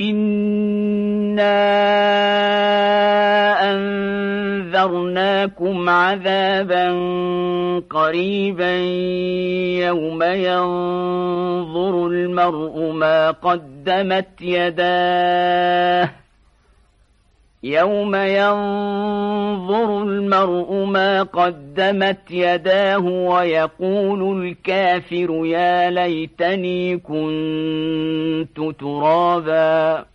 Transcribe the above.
إنا أنذرناكم عذابا قريبا يوم ينظر المرء ما قدمت يداه يوم ينظر المرء ما قدمت يداه ويقول الكافر يا ليتني كنت ترابا.